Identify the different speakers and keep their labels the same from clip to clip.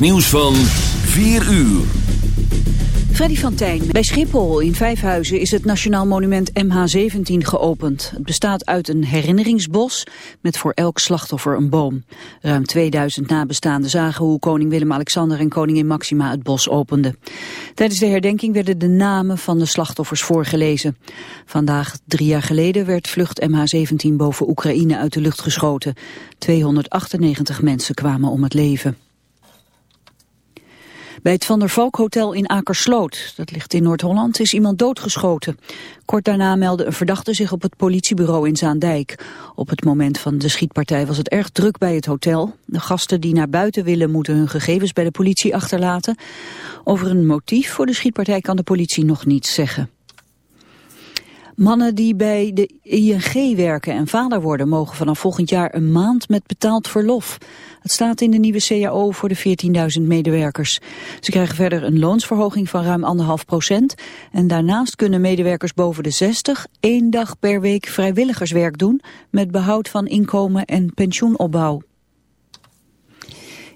Speaker 1: nieuws van 4 uur.
Speaker 2: Freddy van Tijn. Bij Schiphol in Vijfhuizen is het Nationaal Monument MH17 geopend. Het bestaat uit een herinneringsbos met voor elk slachtoffer een boom. Ruim 2000 nabestaanden zagen hoe koning Willem-Alexander en koningin Maxima het bos openden. Tijdens de herdenking werden de namen van de slachtoffers voorgelezen. Vandaag, drie jaar geleden, werd vlucht MH17 boven Oekraïne uit de lucht geschoten. 298 mensen kwamen om het leven. Bij het Van der Valk Hotel in Akersloot, dat ligt in Noord-Holland, is iemand doodgeschoten. Kort daarna meldde een verdachte zich op het politiebureau in Zaandijk. Op het moment van de schietpartij was het erg druk bij het hotel. De gasten die naar buiten willen moeten hun gegevens bij de politie achterlaten. Over een motief voor de schietpartij kan de politie nog niets zeggen. Mannen die bij de ING werken en vader worden... mogen vanaf volgend jaar een maand met betaald verlof. Het staat in de nieuwe CAO voor de 14.000 medewerkers. Ze krijgen verder een loonsverhoging van ruim 1,5 procent. En daarnaast kunnen medewerkers boven de 60... één dag per week vrijwilligerswerk doen... met behoud van inkomen en pensioenopbouw.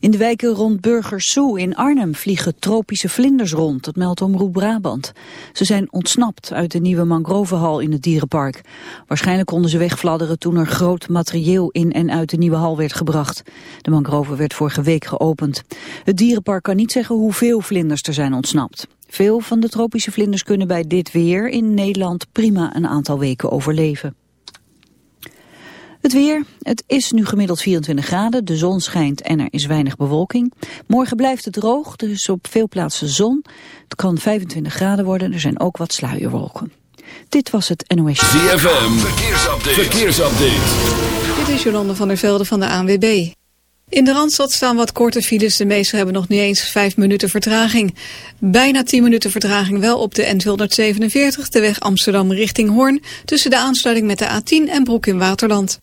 Speaker 2: In de wijken rond Burgersoe in Arnhem vliegen tropische vlinders rond, dat meldt Omroep Brabant. Ze zijn ontsnapt uit de nieuwe mangrovenhal in het dierenpark. Waarschijnlijk konden ze wegfladderen toen er groot materieel in en uit de nieuwe hal werd gebracht. De mangroven werd vorige week geopend. Het dierenpark kan niet zeggen hoeveel vlinders er zijn ontsnapt. Veel van de tropische vlinders kunnen bij dit weer in Nederland prima een aantal weken overleven. Het weer. Het is nu gemiddeld 24 graden. De zon schijnt en er is weinig bewolking. Morgen blijft het droog, dus op veel plaatsen zon. Het kan 25 graden worden. Er zijn ook wat sluierwolken. Dit was het NOS.
Speaker 1: ZFM. Verkeersupdate. Verkeersupdate.
Speaker 3: Dit is Jolande van der Velde van de ANWB. In de Randstad staan wat korte files. De meesten hebben nog niet eens 5 minuten vertraging. Bijna 10 minuten vertraging wel op de N247, de weg Amsterdam richting Hoorn... tussen de aansluiting met de A10 en Broek in Waterland.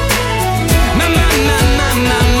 Speaker 4: my, my, my, my.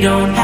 Speaker 5: don't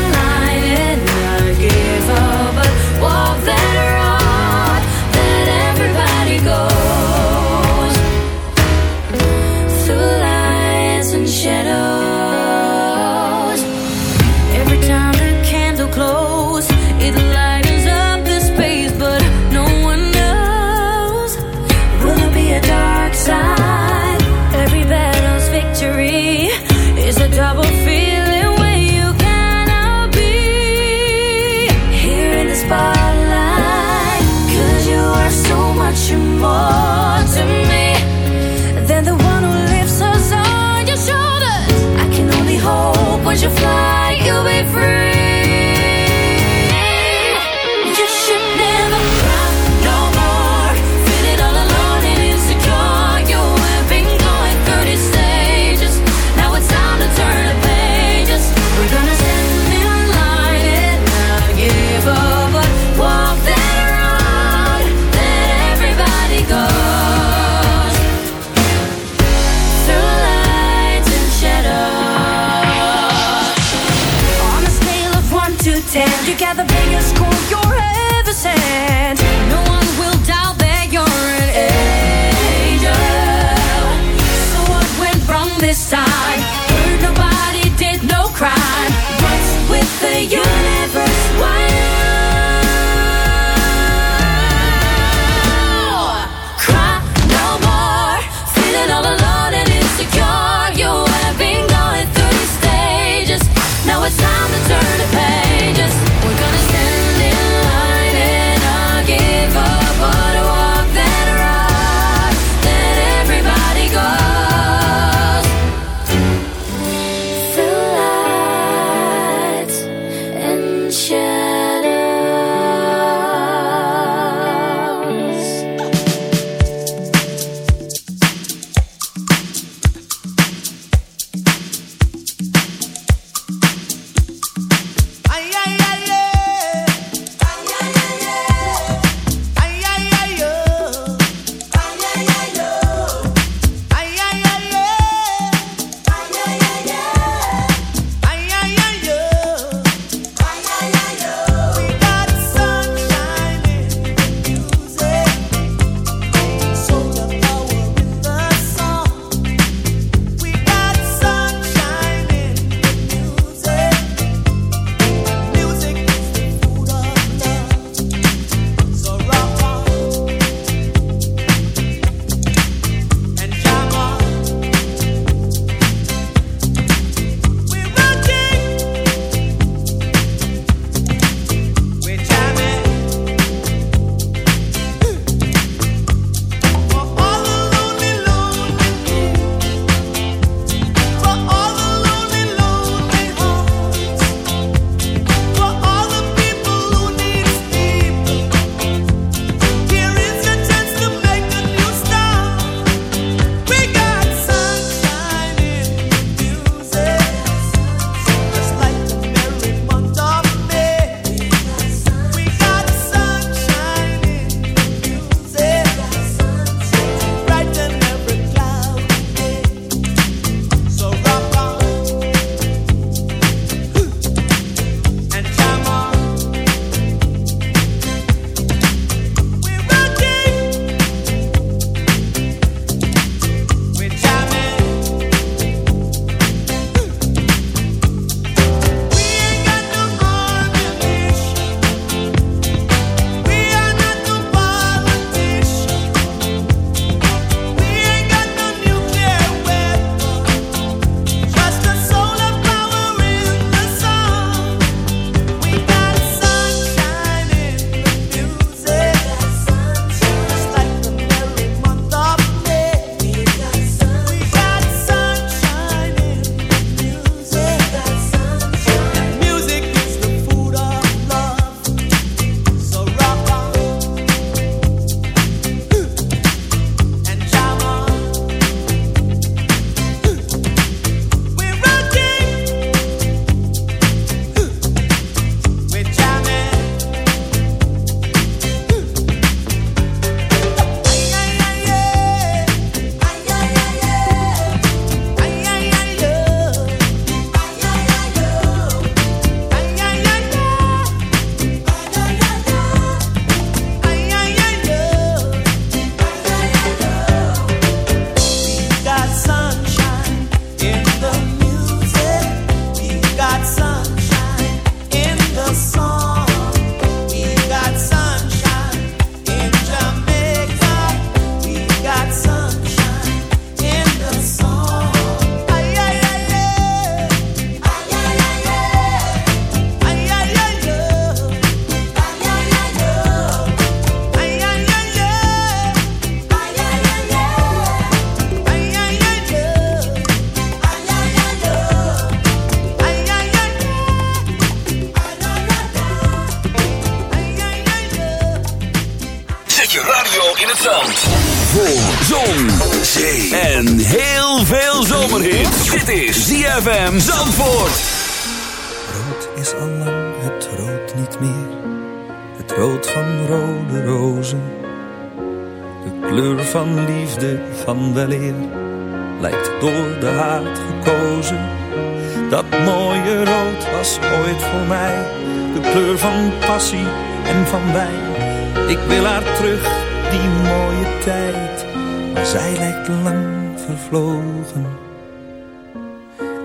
Speaker 6: kleur van passie en van wijn. Ik wil haar terug, die mooie tijd. Maar zij lijkt lang vervlogen.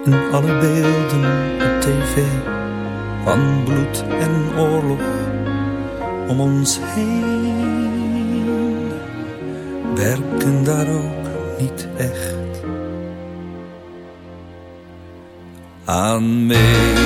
Speaker 7: in alle beelden op tv van bloed en oorlog om ons heen werken daar ook niet echt aan mee.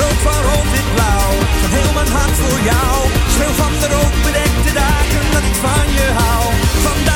Speaker 6: Rood van rood wit blauw, van heel mijn hart voor jou. Schreeuw van de rood bedekte dagen dat ik van je hou. Vandaag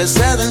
Speaker 8: se seven.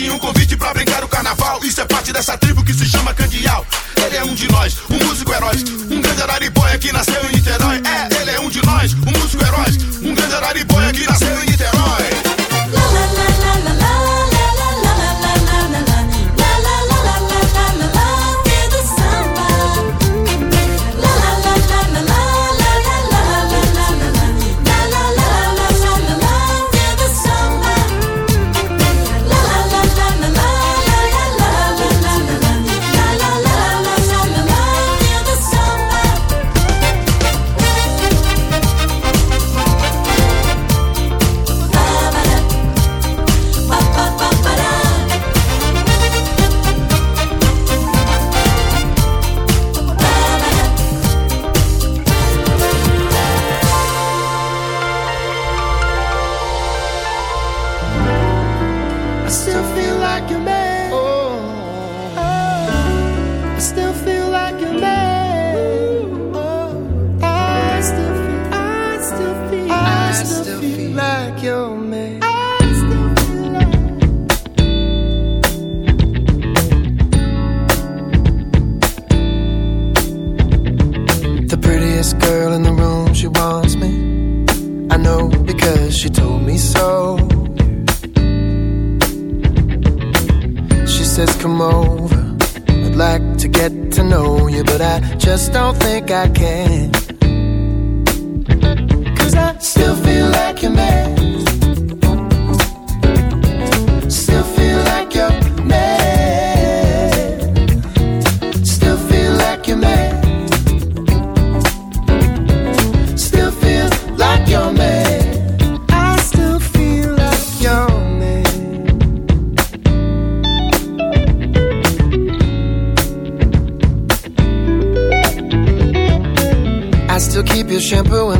Speaker 8: e um convite pra brincar o carnaval. Isso é parte dessa tribo que se chama Candial. Ele é um de nós, um músico herói.